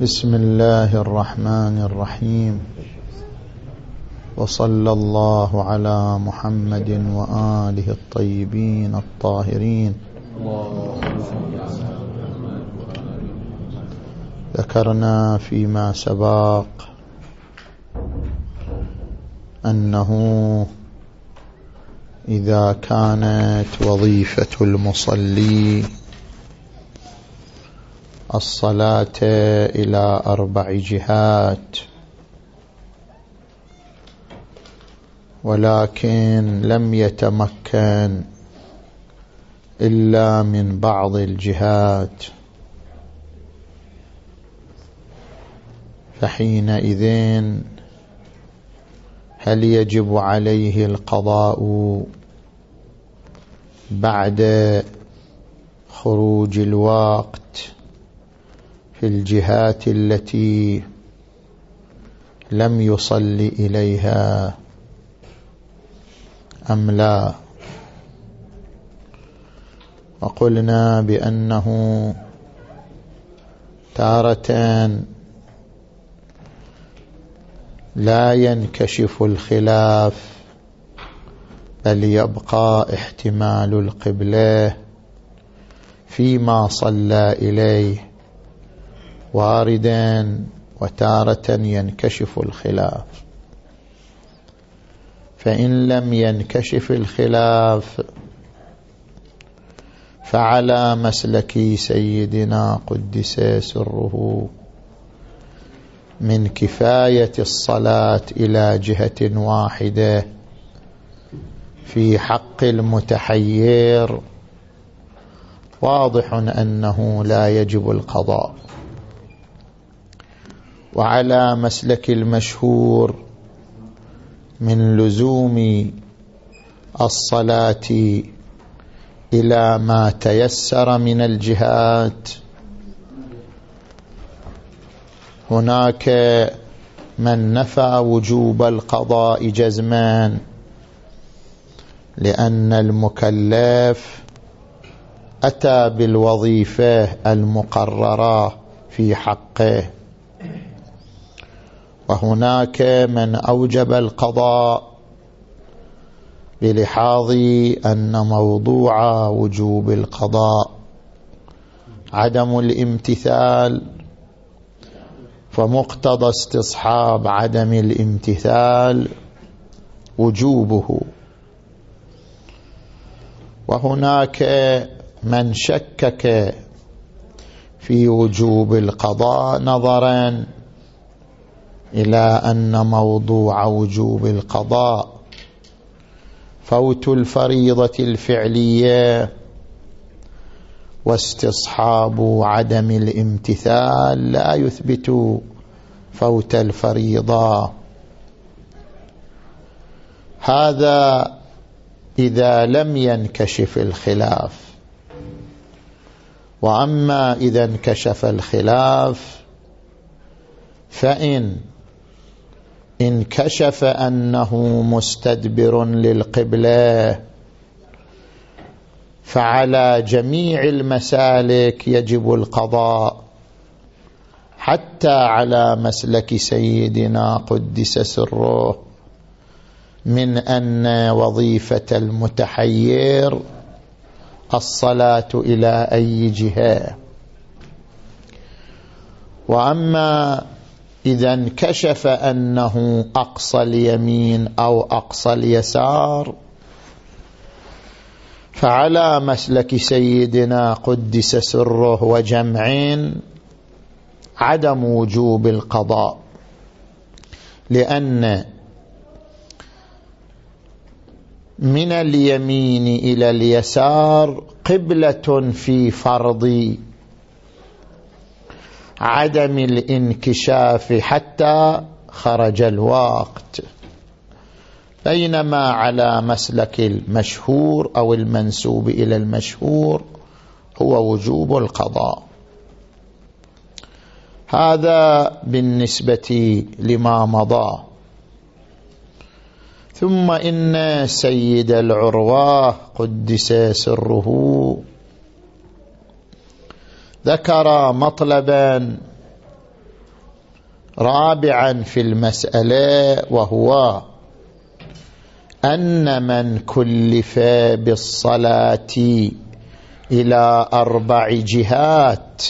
بسم الله الرحمن الرحيم. وصلى الله على محمد وآله الطيبين الطاهرين. ذكرنا فيما سبق أنه إذا كانت وظيفة المصلي الصلاة إلى أربع جهات. ولكن لم يتمكن إلا من بعض الجهات. فحينئذ هل يجب عليه القضاء بعد خروج الوقت؟ في الجهات التي لم يصل إليها أم لا. وقلنا بأنه تارة لا ينكشف الخلاف بل يبقى احتمال القبلة فيما صلى إليه. واردا وتارة ينكشف الخلاف. فإن لم ينكشف الخلاف فعلى مسلك سيدنا قدس سره من كفاية الصلاة إلى جهة واحدة في حق المتحير. واضح أنه لا يجب القضاء. وعلى مسلك المشهور من لزوم الصلاة إلى ما تيسر من الجهات هناك من نفى وجوب القضاء جزمان لأن المكلف أتى بالوظيفة المقررة في حقه. وهناك من أوجب القضاء بلحاظ أن موضوع وجوب القضاء عدم الامتثال فمقتضى استصحاب عدم الامتثال وجوبه. وهناك من شكك في وجوب القضاء نظرا إلى أن موضوع وجوب القضاء فوت الفريضة الفعلية واستصحاب عدم الامتثال لا يثبت فوت الفريضة. هذا إذا لم ينكشف الخلاف. وأما إذا انكشف الخلاف فإن انكشف أنه مستدبر للقبلة فعلى جميع المسالك يجب القضاء حتى على مسلك سيدنا قدس سره من أن وظيفة المتحير الصلاة إلى أي جهة. وأما إذا انكشف أنه أقصى اليمين أو أقصى اليسار فعلى مسلك سيدنا قدس سره وجمعين عدم وجوب القضاء لأن من اليمين إلى اليسار قبلة في فرض عدم الانكشاف حتى خرج الوقت. بينما على مسلك المشهور أو المنسوب إلى المشهور هو وجوب القضاء. هذا بالنسبة لما مضى. ثم إن سيد العروة قدس سره ذكر مطلبا رابعا في المسألة وهو أن من كلف بالصلاة إلى أربع جهات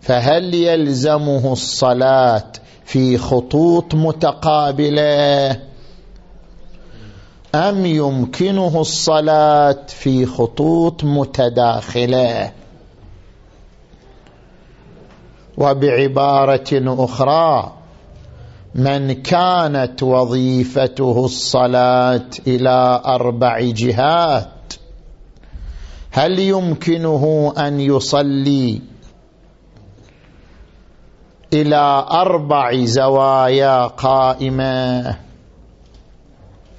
فهل يلزمه الصلاة في خطوط متقابلة؟ أم يمكنه الصلاة في خطوط متداخلة؟ وبعبارة أخرى من كانت وظيفته الصلاة إلى أربع جهات هل يمكنه أن يصلي إلى أربع زوايا قائمة؟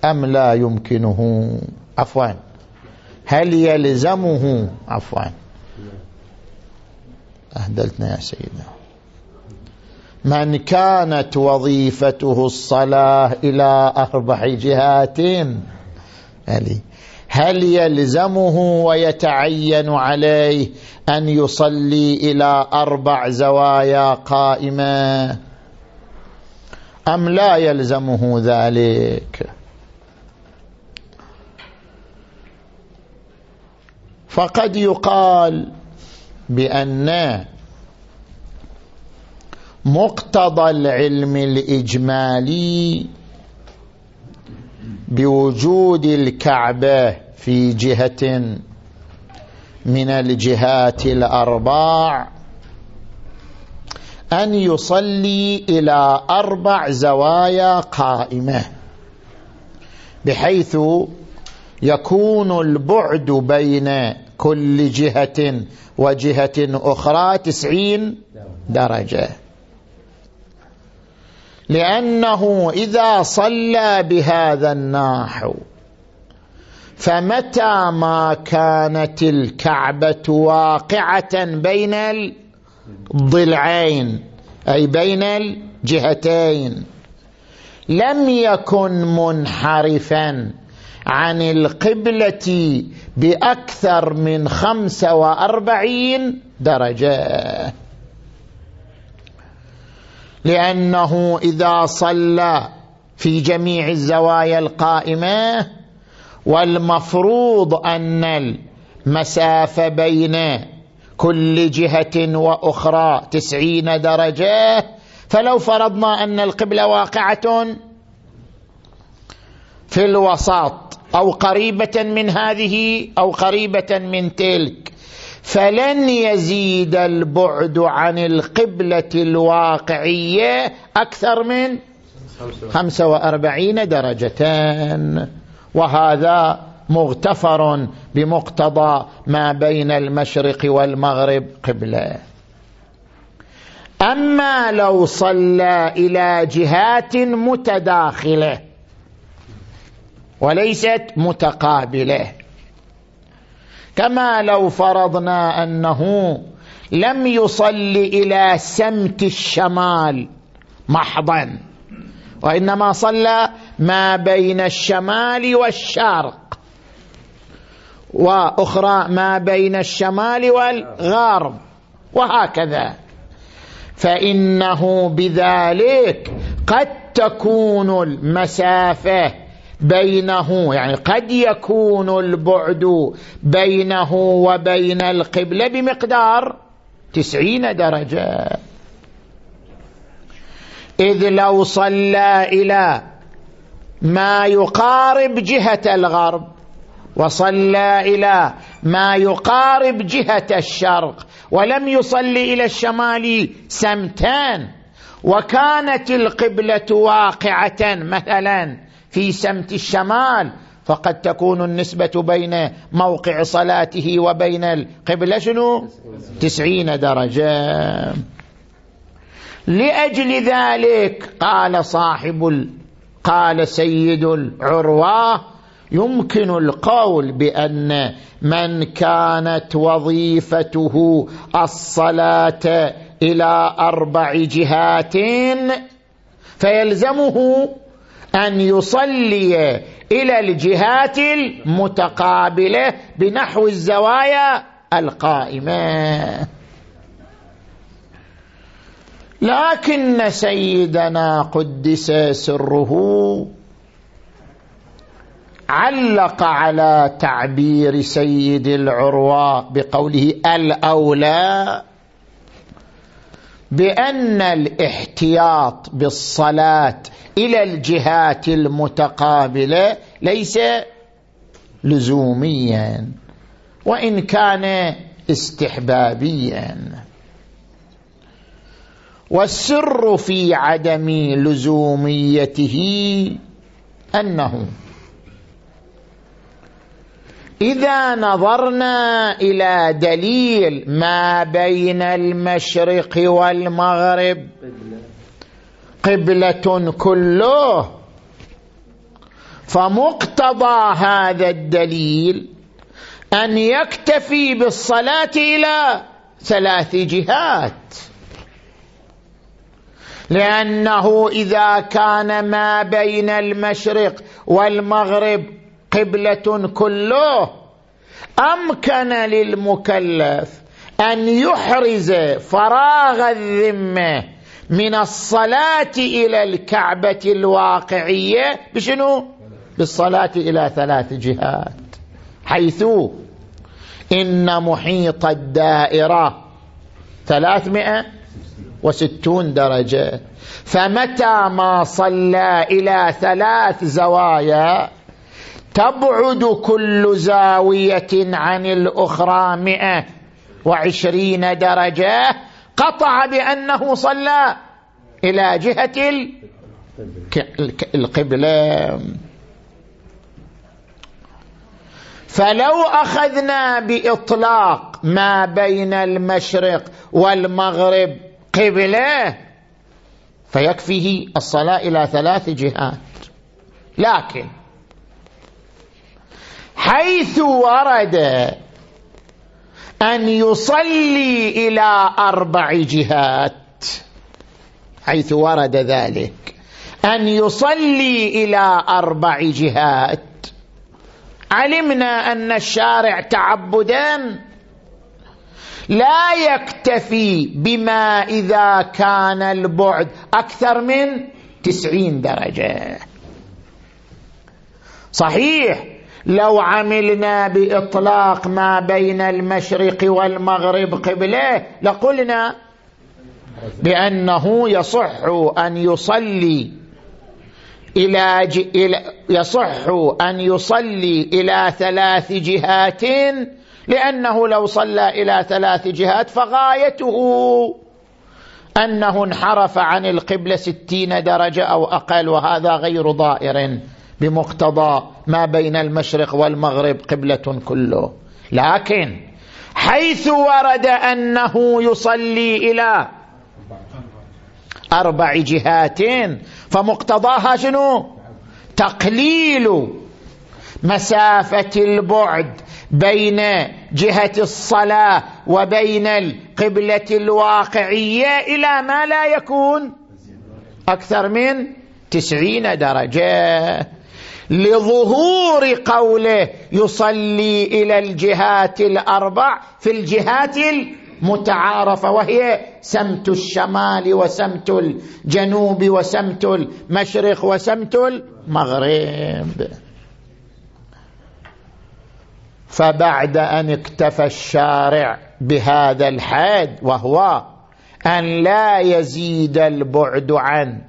أم لا يمكنه؟ عفوا. هل يلزمه؟ عفوا. أهدلتنا يا سيدنا. من كانت وظيفته الصلاة إلى أربع جهات؟ هل يلزمه ويتعين عليه أن يصلي إلى أربع زوايا قائمة؟ أم لا يلزمه ذلك؟ فقد يقال بأن مقتضى العلم الإجمالي بوجود الكعبة في جهة من الجهات الأربع أن يصلي إلى أربع زوايا قائمة بحيث يكون البعد بين كل جهة وجهة أخرى تسعين درجة. لأنه إذا صلى بهذا النحو فمتى ما كانت الكعبة واقعة بين الضلعين أي بين الجهتين لم يكن منحرفا. عن القبلة بأكثر من خمسة وأربعين درجة. لأنه إذا صلى في جميع الزوايا القائمة والمفروض أن المسافة بين كل جهة وأخرى تسعين درجة فلو فرضنا أن القبلة واقعة في الوسط أو قريبة من هذه أو قريبة من تلك. فلن يزيد البعد عن القبلة الواقعية أكثر من خمسة وأربعين درجة وهذا مغتفر بمقتضى ما بين المشرق والمغرب قبلة. أما لو صلى إلى جهات متداخلة وليست متقابلة. كما لو فرضنا أنه لم يصل إلى سمت الشمال محضا وإنما صلى ما بين الشمال والشرق وأخرى ما بين الشمال والغرب وهكذا. فإنه بذلك قد تكون المسافة بينه يعني قد يكون البعد بينه وبين القبلة بمقدار تسعين درجة. إذ لو صلى إلى ما يقارب جهة الغرب وصلى إلى ما يقارب جهة الشرق ولم يصلي إلى الشمال سمتان وكانت القبلة واقعة مثلا في سمت الشمال فقد تكون النسبة بين موقع صلاته وبين القبلة شنو؟ تسعين درجة. لأجل ذلك قال صاحب قال سيد العروة يمكن القول بأن من كانت وظيفته الصلاة إلى أربع جهات فيلزمه أن يصلي إلى الجهات المتقابلة بنحو الزوايا القائمة. لكن سيدنا قدس سره علق على تعبير سيد العروة بقوله الأولى بأن الاحتياط بالصلاة إلى الجهات المتقابلة ليس لزوميا وإن كان استحبابيا. والسر في عدم لزوميته أنه إذا نظرنا إلى دليل ما بين المشرق والمغرب قبلة كله فمقتضى هذا الدليل أن يكتفي بالصلاة إلى ثلاث جهات. لأنه إذا كان ما بين المشرق والمغرب قبلة كله. أمكن للمكلف أن يحرز فراغ الذمة من الصلاة إلى الكعبة الواقعية؟ بشنو؟ بالصلاة إلى ثلاث جهات. حيث إن محيط الدائرة ثلاثمائة وستون درجة. فمتى ما صلى إلى ثلاث زوايا تبعد كل زاوية عن الأخرى مئة وعشرين درجة. قطع بأنه صلى إلى جهة القبلة. فلو أخذنا بإطلاق ما بين المشرق والمغرب قبلة فيكفيه الصلاة إلى ثلاث جهات. لكن حيث ورد أن يصلي إلى أربع جهات. حيث ورد ذلك. أن يصلي إلى أربع جهات. علمنا أن الشارع تعبدا لا يكتفي بما إذا كان البعد أكثر من تسعين درجة. صحيح. لو عملنا بإطلاق ما بين المشرق والمغرب قبله لقلنا بأنه يصح أن يصلي إلى, ج... يصح أن يصلي إلى ثلاث جهات لأنه لو صلى إلى ثلاث جهات فغايته أنه انحرف عن القبلة ستين درجة أو أقل وهذا غير ضائر. بمقتضى ما بين المشرق والمغرب قبلة كله. لكن حيث ورد أنه يصلي إلى أربع جهات فمقتضاها شنو؟ تقليل مسافة البعد بين جهة الصلاة وبين القبلة الواقعية إلى ما لا يكون أكثر من تسعين درجة. لظهور قوله يصلي إلى الجهات الأربع في الجهات المتعارفة وهي سمت الشمال وسمت الجنوب وسمت المشرق وسمت المغرب. فبعد أن اكتفى الشارع بهذا الحد وهو أن لا يزيد البعد عن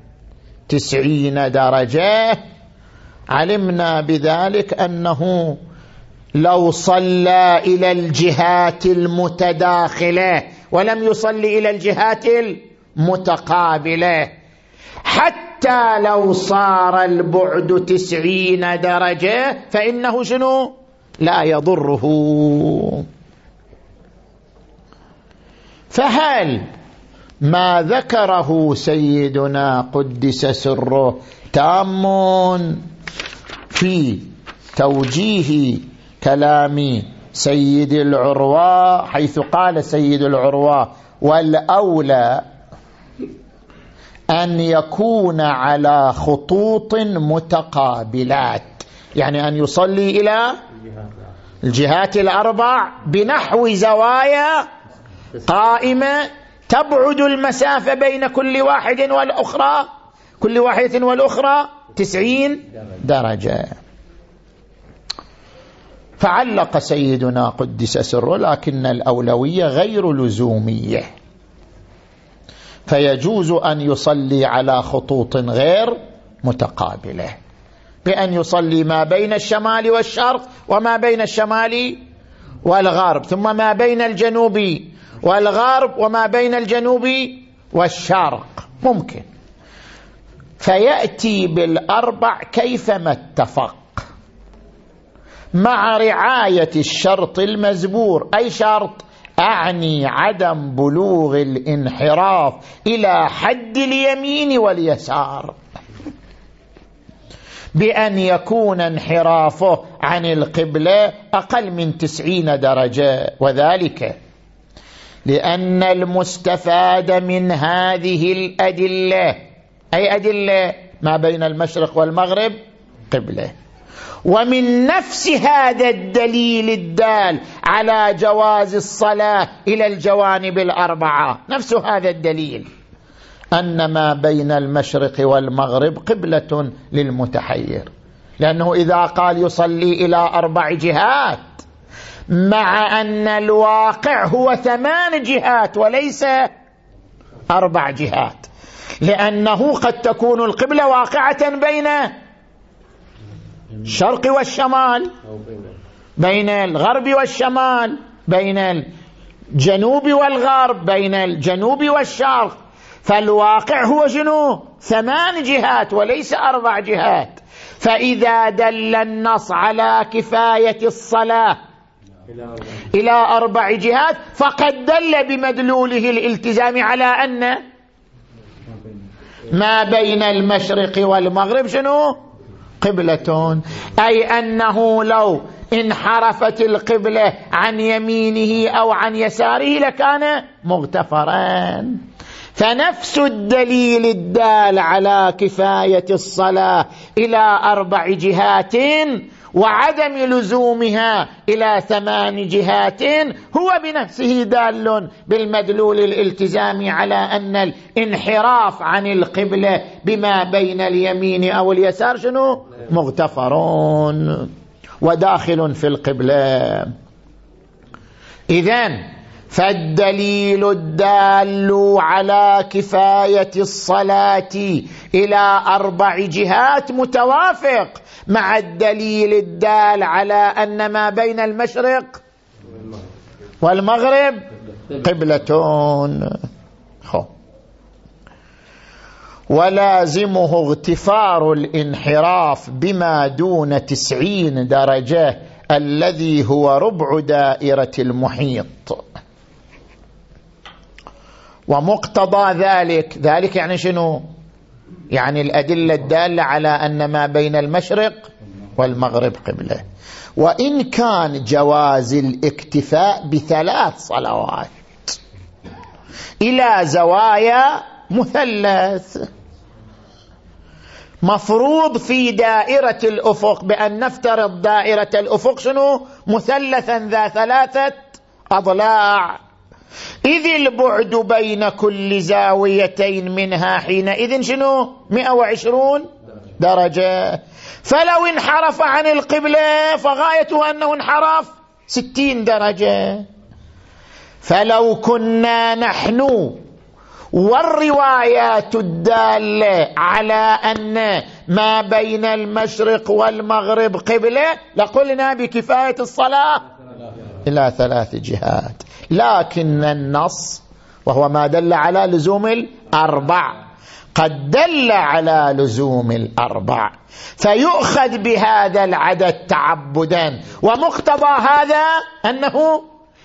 تسعين درجة علمنا بذلك أنه لو صلى إلى الجهات المتداخلة ولم يصلي إلى الجهات المتقابلة حتى لو صار البعد تسعين درجة فإنه شنو؟ لا يضره. فهل ما ذكره سيدنا قدس سره تام في توجيه كلام سيد العروة حيث قال سيد العروة والأولى أن يكون على خطوط متقابلات يعني أن يصلي إلى الجهات الأربع بنحو زوايا قائمة تبعد المسافة بين كل واحد والأخرى كل واحدة والأخرى تسعين درجة. فعلق سيدنا قدس سره لكن الأولوية غير لزومية. فيجوز أن يصلي على خطوط غير متقابلة. بأن يصلي ما بين الشمال والشرق وما بين الشمال والغرب ثم ما بين الجنوب والغرب وما بين الجنوب والشرق. ممكن. فيأتي بالأربع كيفما اتفق. مع رعاية الشرط المزبور أي شرط؟ أعني عدم بلوغ الانحراف إلى حد اليمين واليسار. بأن يكون انحرافه عن القبلة أقل من تسعين درجة وذلك لأن المستفاد من هذه الأدلة أي أدلة؟ ما بين المشرق والمغرب؟ قبلة. ومن نفس هذا الدليل الدال على جواز الصلاة إلى الجوانب الأربعة. نفس هذا الدليل. أن ما بين المشرق والمغرب قبلة للمتحير. لأنه إذا قال يصلي إلى أربع جهات مع أن الواقع هو ثمان جهات وليس أربع جهات. لأنه قد تكون القبلة واقعة بين الشرق والشمال بين الغرب والشمال بين الجنوب والغرب بين الجنوب والشرق. فالواقع هو شنو؟ ثمان جهات وليس أربع جهات. فإذا دل النص على كفاية الصلاة إلى أربع جهات فقد دل بمدلوله الالتزام على أن ما بين المشرق والمغرب شنو؟ قبلة أي أنه لو انحرفت القبلة عن يمينه أو عن يساره لكان مغتفرا فنفس الدليل الدال على كفاية الصلاة إلى أربع جهات وعدم لزومها إلى ثمان جهات هو بنفسه دال بالمدلول الالتزام على أن الانحراف عن القبلة بما بين اليمين أو اليسار شنو؟ مغتفرون وداخل في القبلة. إذن فالدليل الدال على كفاية الصلاة إلى أربع جهات متوافق مع الدليل الدال على أن ما بين المشرق والمغرب قبلتون. ولازمه اغتفار الانحراف بما دون تسعين درجة الذي هو ربع دائرة المحيط. ومقتضى ذلك. ذلك يعني شنو؟ يعني الأدلة الدالة على أن ما بين المشرق والمغرب قبلة. وإن كان جواز الاكتفاء بثلاث صلوات إلى زوايا مثلث. مفروض في دائرة الأفق بأن نفترض دائرة الأفق شنو؟ مثلثا ذا ثلاثة أضلاع. إذ البعد بين كل زاويتين منها حينئذ شنو؟ 120 درجة. فلو انحرف عن القبلة فغايته أنه انحرف 60 درجة. فلو كنا نحن والروايات الدالة على أن ما بين المشرق والمغرب قبلة لقلنا بكفاية الصلاة. إلى ثلاث جهات. لكن النص وهو ما دل على لزوم الأربع. قد دل على لزوم الأربع. فيؤخذ بهذا العدد تعبدا. ومقتضى هذا أنه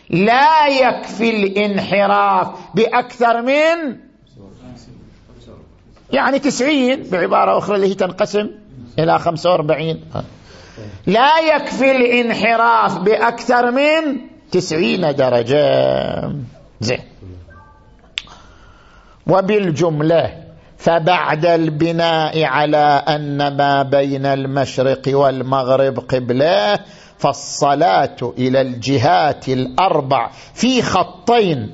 لا يكفي الانحراف بأكثر من يعني تسعين بعبارة أخرى اللي هي تنقسم إلى خمسة وأربعين. لا يكفي الانحراف بأكثر من تسعين درجة. زين. وبالجملة فبعد البناء على أن ما بين المشرق والمغرب قبلة فالصلاة إلى الجهات الأربع في خطين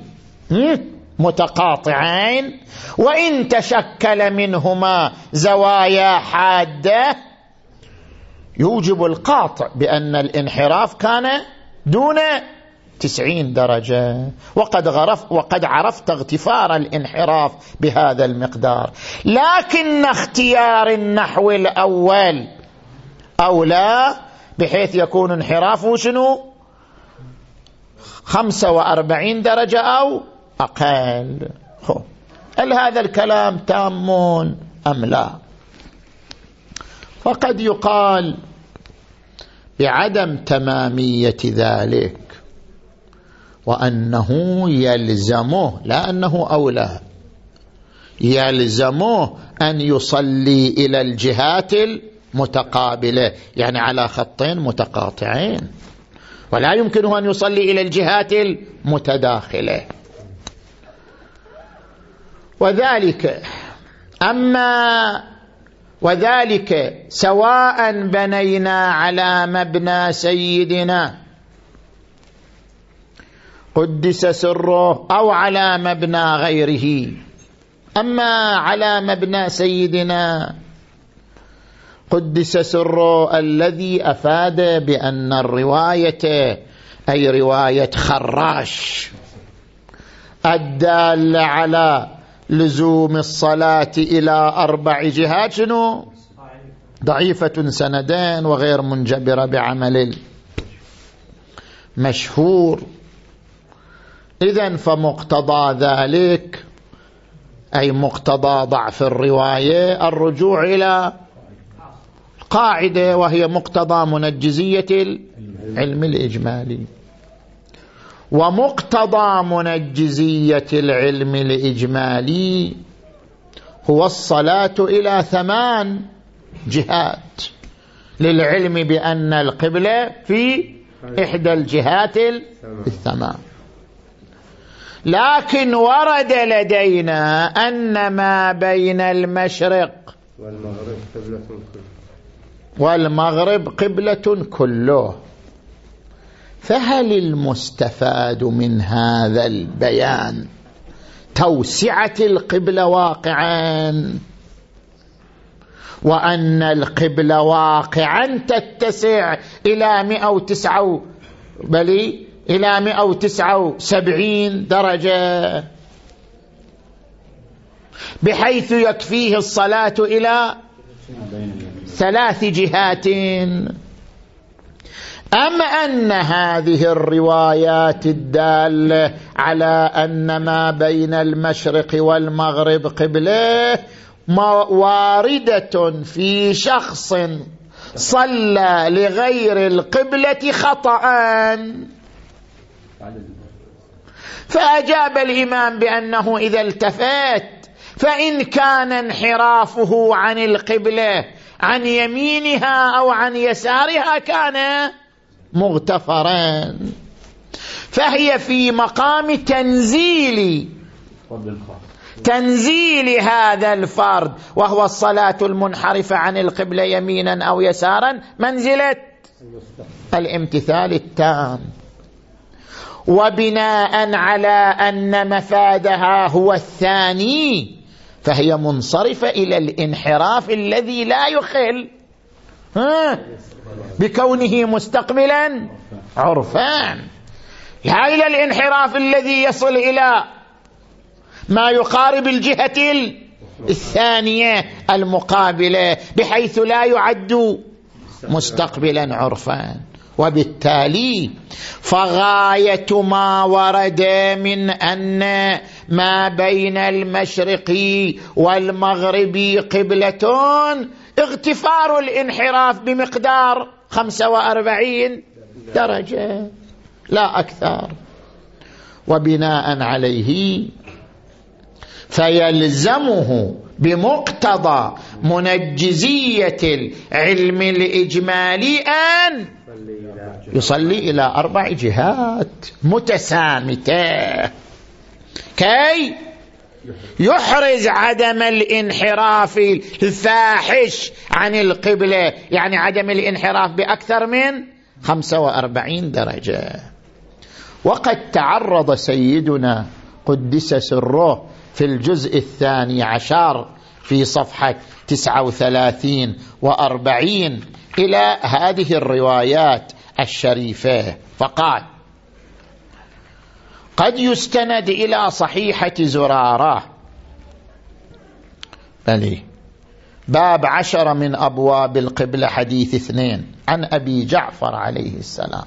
متقاطعين. وإن تشكل منهما زوايا حادة يوجب القاطع بأن الانحراف كان دون تسعين درجة. وقد, غرف وقد عرفت اغتفار الانحراف بهذا المقدار. لكن اختيار النحو الأول أولى بحيث يكون انحرافه شنو؟ خمسة وأربعين درجة أو أقل. هل هذا الكلام تام أم لا؟ فقد يقال بعدم تمامية ذلك وأنه يلزمه لا أنه أولى يلزمه أن يصلي إلى الجهات المتقابلة يعني على خطين متقاطعين ولا يمكنه أن يصلي إلى الجهات المتداخلة. وذلك أما وذلك سواء بنينا على مبنى سيدنا. قدس سره أو على مبنى غيره. أما على مبنى سيدنا قدس سره الذي أفاد بأن الرواية أي رواية خراش الدالة على لزوم الصلاة إلى أربع جهات شنو؟ ضعيفة سندين وغير منجبرة بعمل مشهور. إذا فمقتضى ذلك أي مقتضى ضعف الرواية الرجوع إلى قاعدة وهي مقتضى منجزية العلم الإجمالي. ومقتضى منجزية العلم الإجمالي هو الصلاة إلى ثمان جهات. للعلم بأن القبلة في إحدى الجهات الثمان. لكن ورد لدينا أن ما بين المشرق والمغرب قبلة كله. والمغرب قبلة كله. فهل المستفاد من هذا البيان؟ توسعة القبلة واقعا. وأن القبلة واقعا تتسع إلى مئة وتسعة بل إلى مئة وتسعة وسبعين درجة. بحيث يكفيه الصلاة إلى ثلاث جهات. أم أن هذه الروايات الدالة على أن ما بين المشرق والمغرب قبلة واردة في شخص صلى لغير القبلة خطأ. فأجاب الإمام بأنه إذا التفت فإن كان انحرافه عن القبلة عن يمينها أو عن يسارها كان مغتفرا فهي في مقام تنزيل. تنزيل هذا الفرد وهو الصلاة المنحرفة عن القبلة يمينا أو يسارا منزلة الامتثال التام. وبناء على أن مفادها هو الثاني فهي منصرفة إلى الانحراف الذي لا يخل. بكونه مستقبلا عرفان لا إلى الانحراف الذي يصل إلى ما يقارب الجهة الثانية المقابلة بحيث لا يعد مستقبلا عرفان وبالتالي فغاية ما ورد من أن ما بين المشرق والمغرب قبلة اغتفار الانحراف بمقدار خمسة وأربعين درجة لا أكثر. وبناء عليه فيلزمه بمقتضى منجزية العلم الإجمالي أن يصلي إلى أربع جهات متسامتة. كي يحرز عدم الانحراف الفاحش عن القبلة. يعني عدم الانحراف بأكثر من 45 درجة. وقد تعرض سيدنا قدس سره في الجزء الثاني عشر في صفحة تسعة وثلاثين وأربعين إلى هذه الروايات الشريفة. فقال قد يستند إلى صحيحة زرارة. بلي باب عشر من أبواب القبلة حديث اثنين عن أبي جعفر عليه السلام.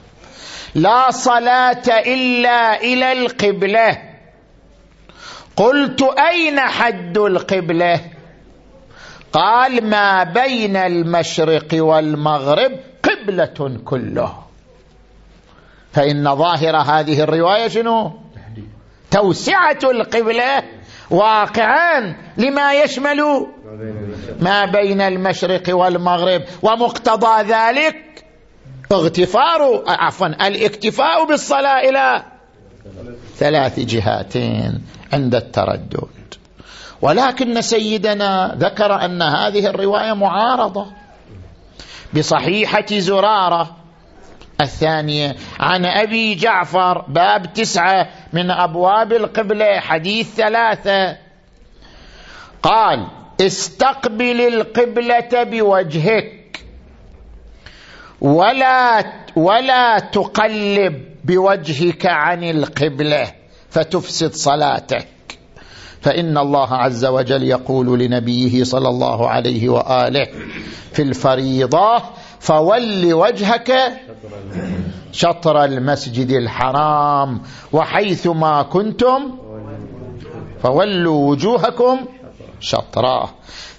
لا صلاة إلا إلى القبلة. قلت أين حد القبلة؟ قال ما بين المشرق والمغرب قبلة كله. فإن ظاهر هذه الرواية شنو؟ توسعة القبلة واقعا لما يشمل ما بين المشرق والمغرب ومقتضى ذلك اغتفار عفوا الاكتفاء بالصلاة إلى ثلاث جهاتين عند التردد. ولكن سيدنا ذكر أن هذه الرواية معارضة. بصحيحة زرارة الثانية عن أبي جعفر باب تسعة من أبواب القبلة حديث ثلاثة. قال استقبل القبلة بوجهك ولا ولا تقلب بوجهك عن القبلة فتفسد صلاتك. فإن الله عز وجل يقول لنبيه صلى الله عليه وآله في الفريضة فول وجهك شطر المسجد الحرام وحيثما كنتم فولوا وجوهكم شطراه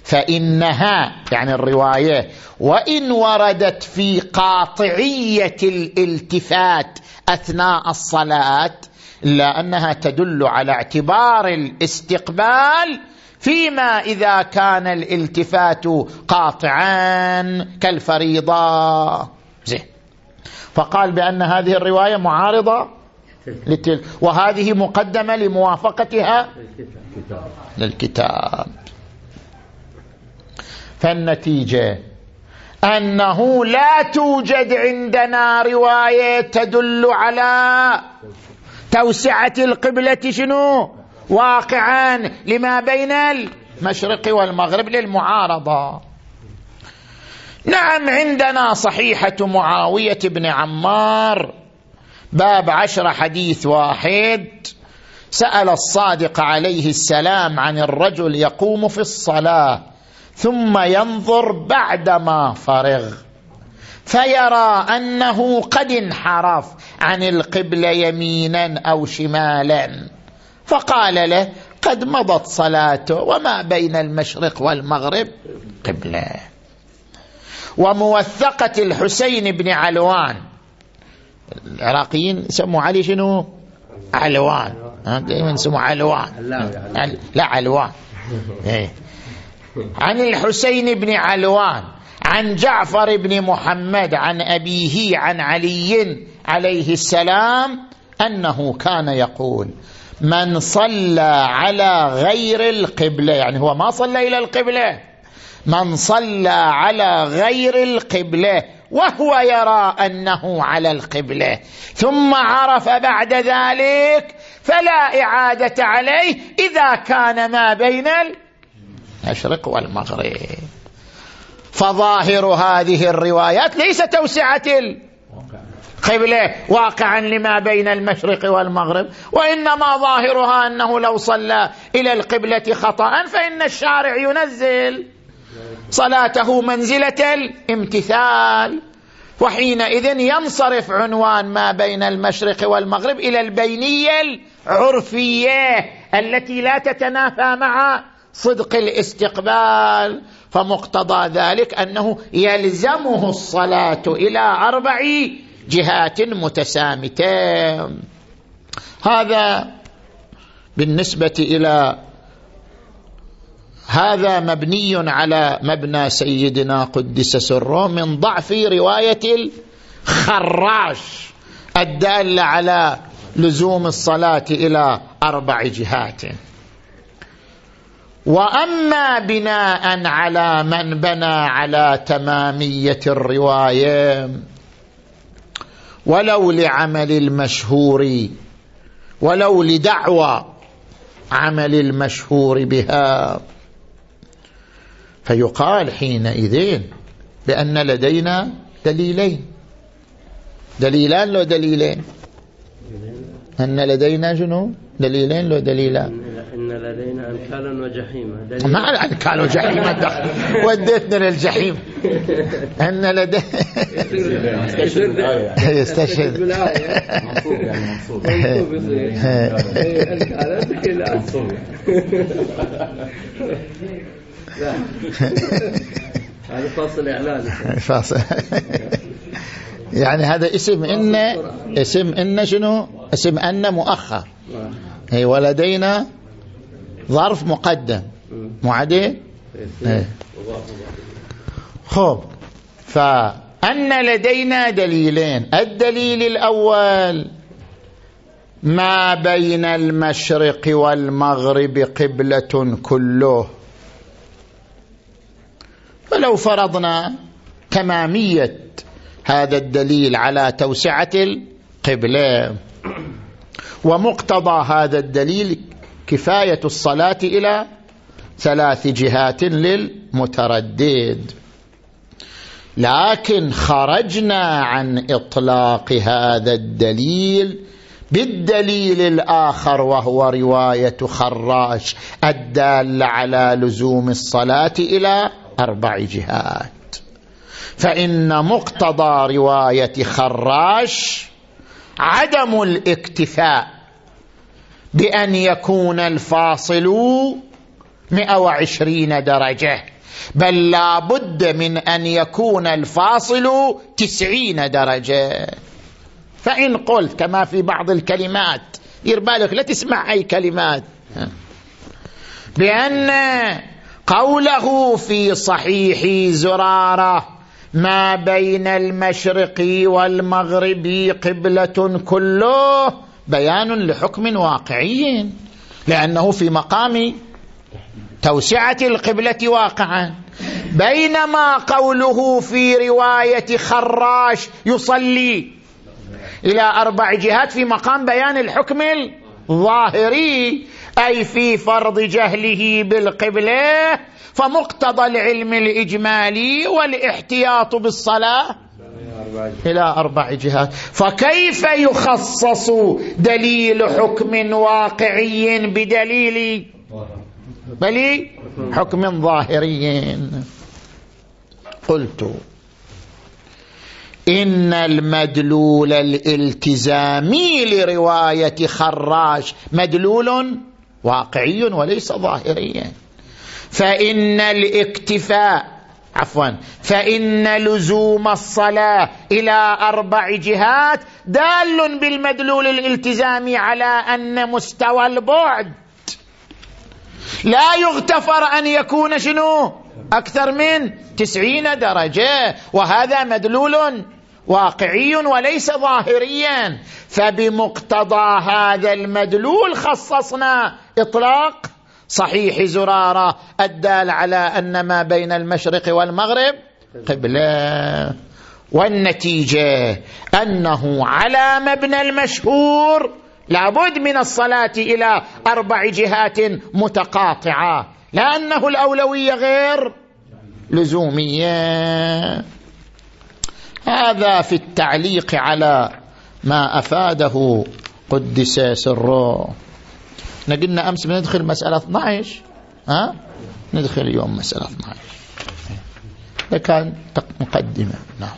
فإنها يعني الرواية وإن وردت في قاطعية الالتفات أثناء الصلاة إلا أنها تدل على اعتبار الاستقبال فيما إذا كان الالتفات قاطعا كالفريضة. زين. فقال بأن هذه الرواية معارضة للتل وهذه مقدمة لموافقتها للكتاب. فالنتيجة أنه لا توجد عندنا رواية تدل على توسعة القبلة شنو؟ واقعا لما بين المشرق والمغرب للمعارضة. نعم عندنا صحيحة معاوية بن عمار باب عشر حديث واحد. سأل الصادق عليه السلام عن الرجل يقوم في الصلاة ثم ينظر بعدما فرغ. فيرى أنه قد انحرف عن القبلة يمينا أو شمالا. فقال له قد مضت صلاته وما بين المشرق والمغرب قبلة. وموثقة الحسين بن علوان. العراقيين سموا علي شنو؟ علوان. دائما سموا علوان. لا علوان. إيه. عن الحسين بن علوان. عن جعفر بن محمد عن أبيه عن علي عليه السلام أنه كان يقول من صلى على غير القبلة يعني هو ما صلى إلى القبلة. من صلى على غير القبلة وهو يرى أنه على القبلة ثم عرف بعد ذلك فلا إعادة عليه إذا كان ما بين المشرق والمغرب. فظاهر هذه الروايات ليس توسعة قبله واقعا لما بين المشرق والمغرب وإنما ظاهرها أنه لو صلى إلى القبلة خطأ فإن الشارع ينزل. صلاته منزلة الامتثال. وحينئذ ينصرف عنوان ما بين المشرق والمغرب إلى البينية العرفية التي لا تتنافى مع صدق الاستقبال. فمقتضى ذلك أنه يلزمه الصلاة إلى أربع جهات متسامتين. هذا بالنسبة إلى هذا مبني على مبنى سيدنا قدس سره من ضعف رواية الخراش الدالة على لزوم الصلاة إلى أربع جهات. وأما بناء على من بنى على تمامية الرواية ولو لعمل المشهور ولو لدعوى عمل المشهور بها. فيقال حينئذ بأن لدينا دليلين دليلان لو دليلين. أن لدينا جنو دليلين لو دليلان إن لدينا أنكالا وجحيما. ما أنكال وجحيما. وديتنا للجحيم. أن لدينا يستشهد. منصوب يعني منصوب. هذا فاصل إعلاني. فاصل. يعني هذا اسم إن اسم إن شنو؟ اسم أن مؤخر. هي ولدينا ظرف مقدم. مو عدل خب فأن لدينا دليلين. الدليل الأول ما بين المشرق والمغرب قبلة كله. فلو فرضنا تمامية هذا الدليل على توسعة القبلة. ومقتضى هذا الدليل كفاية الصلاة إلى ثلاث جهات للمتردد. لكن خرجنا عن إطلاق هذا الدليل بالدليل الآخر وهو رواية خراش الدالة على لزوم الصلاة إلى أربع جهات. فإن مقتضى رواية خراش عدم الاكتفاء بأن يكون الفاصل 120 درجة بل لا بد من أن يكون الفاصل تسعين درجة. فإن قلت كما في بعض الكلمات يربالك لا تسمع أي كلمات. بأن قوله في صحيح زرارة ما بين المشرق والمغرب قبلة كله بيان لحكم واقعي لأنه في مقام توسعة القبلة واقعا. بينما قوله في رواية خراش يصلي إلى أربع جهات في مقام بيان الحكم الظاهري أي في فرض جهله بالقبلة فمقتضى العلم الإجمالي والاحتياط بالصلاة إلى أربع جهات. فكيف يخصص دليل حكم واقعي بدليل بل حكم ظاهري؟ قلت إن المدلول الالتزامي لرواية خراش مدلول واقعي وليس ظاهريا. فإن الاكتفاء عفوا فإن لزوم الصلاة إلى أربع جهات دال بالمدلول الالتزامي على أن مستوى البعد. لا يغتفر أن يكون شنو؟ أكثر من تسعين درجة. وهذا مدلول واقعي وليس ظاهريا. فبمقتضى هذا المدلول خصصنا إطلاق صحيح زرارة الدال على أن ما بين المشرق والمغرب قبلة والنتيجة أنه على مبنى المشهور لابد من الصلاة إلى أربع جهات متقاطعة لأنه الأولوية غير لزومية. هذا في التعليق على ما أفاده قدس سره إحنا قلنا أمس بندخل مسألة 12 ها؟ ندخل اليوم مسألة 12 ده كان مقدمة. نعم.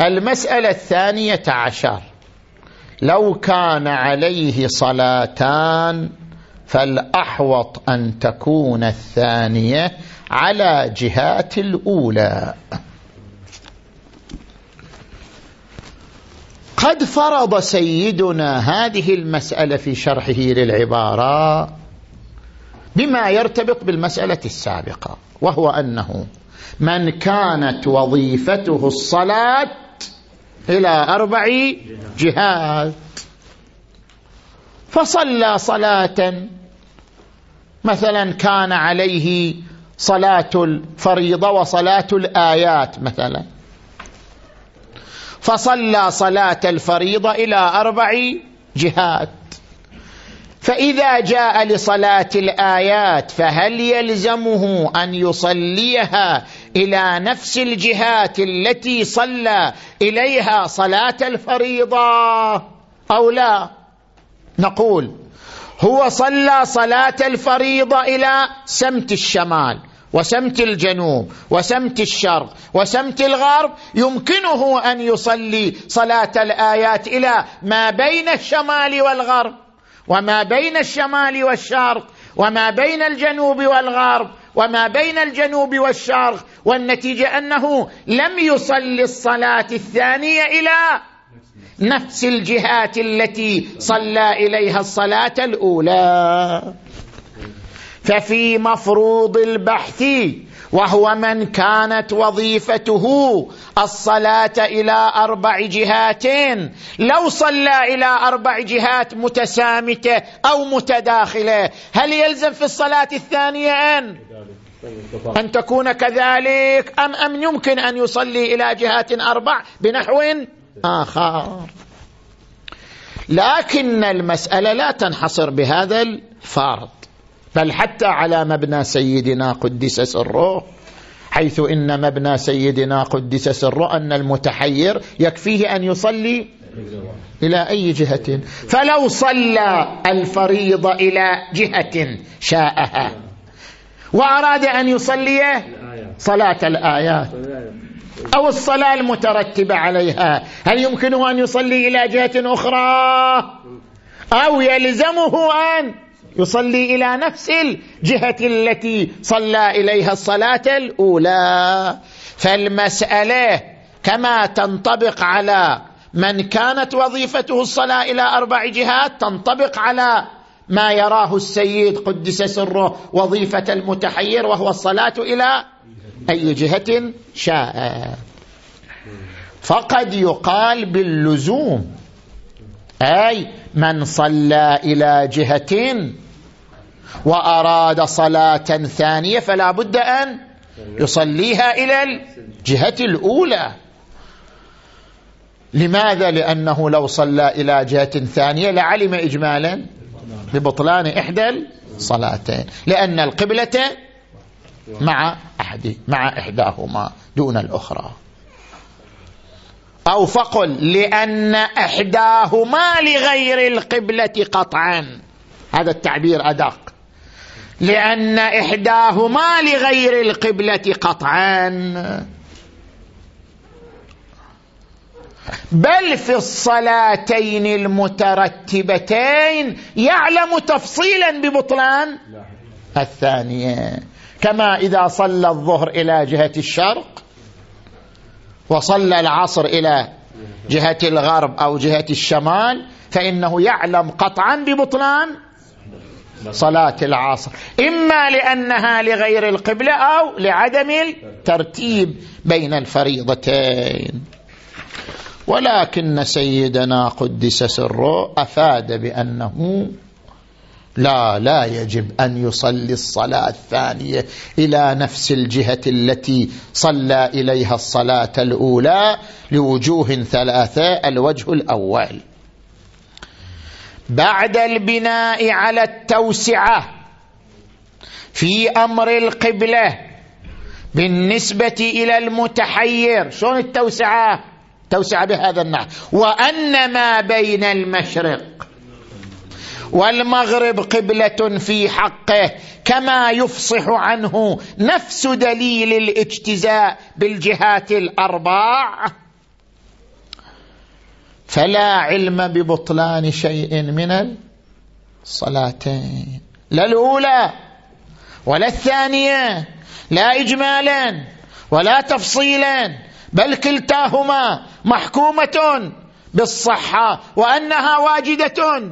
المسألة الثانية عشر. لو كان عليه صلاتان فالأحوط أن تكون الثانية على جهات الأولى. قد فرض سيدنا هذه المسألة في شرحه للعبارة بما يرتبط بالمسألة السابقة وهو أنه من كانت وظيفته الصلاة إلى أربع جهات فصلى صلاة مثلا كان عليه صلاة الفريضة وصلاة الآيات مثلا. فصلى صلاة الفريضة إلى أربع جهات. فإذا جاء لصلاة الآيات فهل يلزمه أن يصليها إلى نفس الجهات التي صلى إليها صلاة الفريضة أو لا؟ نقول هو صلى صلاة الفريضة إلى سمت الشمال. وسمت الجنوب وسمت الشرق وسمت الغرب يمكنه أن يصلي صلاة الآيات إلى ما بين الشمال والغرب وما بين الشمال والشرق وما بين الجنوب والغرب وما بين الجنوب والشرق والنتيجة أنه لم يصلي الصلاة الثانية إلى نفس الجهات التي صلى إليها الصلاة الأولى. ففي مفروض البحث وهو من كانت وظيفته الصلاة إلى أربع جهات. لو صلى إلى أربع جهات متسامتة أو متداخلة هل يلزم في الصلاة الثانية أن؟ أن تكون كذلك أم أم يمكن أن يصلي إلى جهات أربع بنحو آخر؟ لكن المسألة لا تنحصر بهذا الفرض. بل حتى على مبنى سيدنا قدس سره حيث إن مبنى سيدنا قدس سره أن المتحير يكفيه أن يصلي إلى أي جهة؟ فلو صلى الفريضه إلى جهة شاءها. وأراد أن يصلي صلاة الآيات. أو الصلاة المترتبة عليها. هل يمكنه أن يصلي إلى جهة أخرى؟ أو يلزمه أن يصلي إلى نفس الجهة التي صلى إليها الصلاة الأولى. فالمسألة كما تنطبق على من كانت وظيفته الصلاة إلى أربع جهات تنطبق على ما يراه السيد قدس سره وظيفة المتحير وهو الصلاة إلى أي جهة شاء. فقد يقال باللزوم أي من صلى إلى جهة وأراد صلاة ثانية فلا بد أن يصليها إلى الجهة الأولى. لماذا؟ لأنه لو صلى إلى جهة ثانية لعلم اجمالا ببطلان إحدى الصلاتين. لأن القبلة مع أحد مع إحداهما دون الأخرى. أو فقل لأن إحداهما لغير القبلة قطعا. هذا التعبير أدق. لأن إحداهما لغير القبلة قطعا بل في الصلاتين المترتبتين يعلم تفصيلا ببطلان الثانية. كما إذا صلى الظهر إلى جهة الشرق وصلى العصر إلى جهة الغرب أو جهة الشمال فإنه يعلم قطعا ببطلان صلاة العصر. إما لأنها لغير القبلة أو لعدم الترتيب بين الفريضتين. ولكن سيدنا قدس سره أفاد بأنه لا لا يجب أن يصلي الصلاة الثانية إلى نفس الجهة التي صلى إليها الصلاة الأولى لوجوه ثلاثة الوجه الأول. بعد البناء على التوسعة في أمر القبلة بالنسبة إلى المتحير. شلون التوسعة؟ توسعة بهذا النحو. وأن ما بين المشرق والمغرب قبلة في حقه كما يفصح عنه نفس دليل الاجتزاء بالجهات الاربع فلا علم ببطلان شيء من الصلاتين. لا الأولى ولا الثانية لا اجمالا ولا تفصيلا بل كلتاهما محكومة بالصحة وأنها واجدة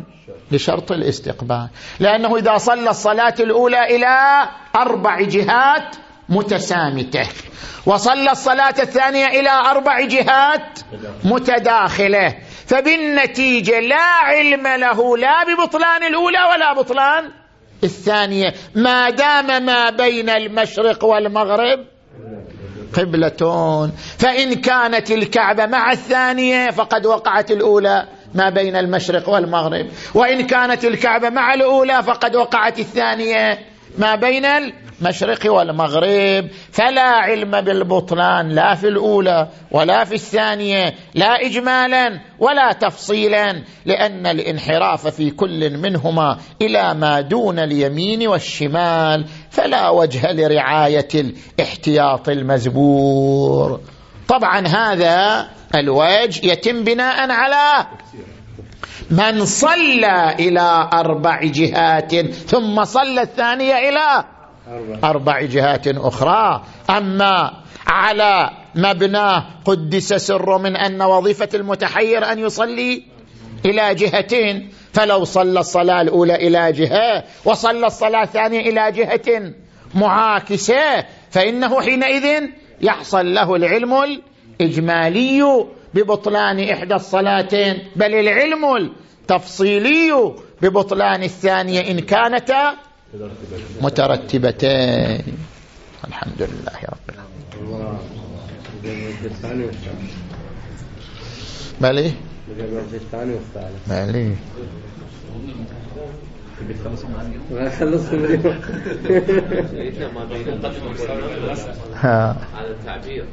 لشرط الاستقبال. لأنه إذا صلى الصلاة الأولى إلى أربع جهات متسامتة. وصلى الصلاة الثانية إلى أربع جهات متداخلة. فبالنتيجة لا علم له لا ببطلان الأولى ولا بطلان الثانية. ما دام ما بين المشرق والمغرب قبلة فإن كانت الكعبة مع الثانية فقد وقعت الأولى ما بين المشرق والمغرب. وإن كانت الكعبة مع الأولى فقد وقعت الثانية ما بين المشرق والمغرب فلا علم بالبطلان لا في الأولى ولا في الثانية لا إجمالا ولا تفصيلا لأن الانحراف في كل منهما إلى ما دون اليمين والشمال فلا وجه لرعاية الاحتياط المزبور. طبعا هذا الوجه يتم بناء على من صلى إلى أربع جهات ثم صلى الثانية إلى أربع. جهات أخرى. أما على مبناه قدس سر من أن وظيفة المتحير أن يصلي إلى جهتين فلو صلى الصلاة الأولى إلى جهة وصلى الصلاة الثانية إلى جهة معاكسة فإنه حينئذ يحصل له العلم الإجمالي ببطلان إحدى الصلاتين. بل العلم التفصيلي ببطلان الثانية إن كانتا مترتبتين الحمد لله رب العالمين. بلي بلي خلص ها. على التعبير.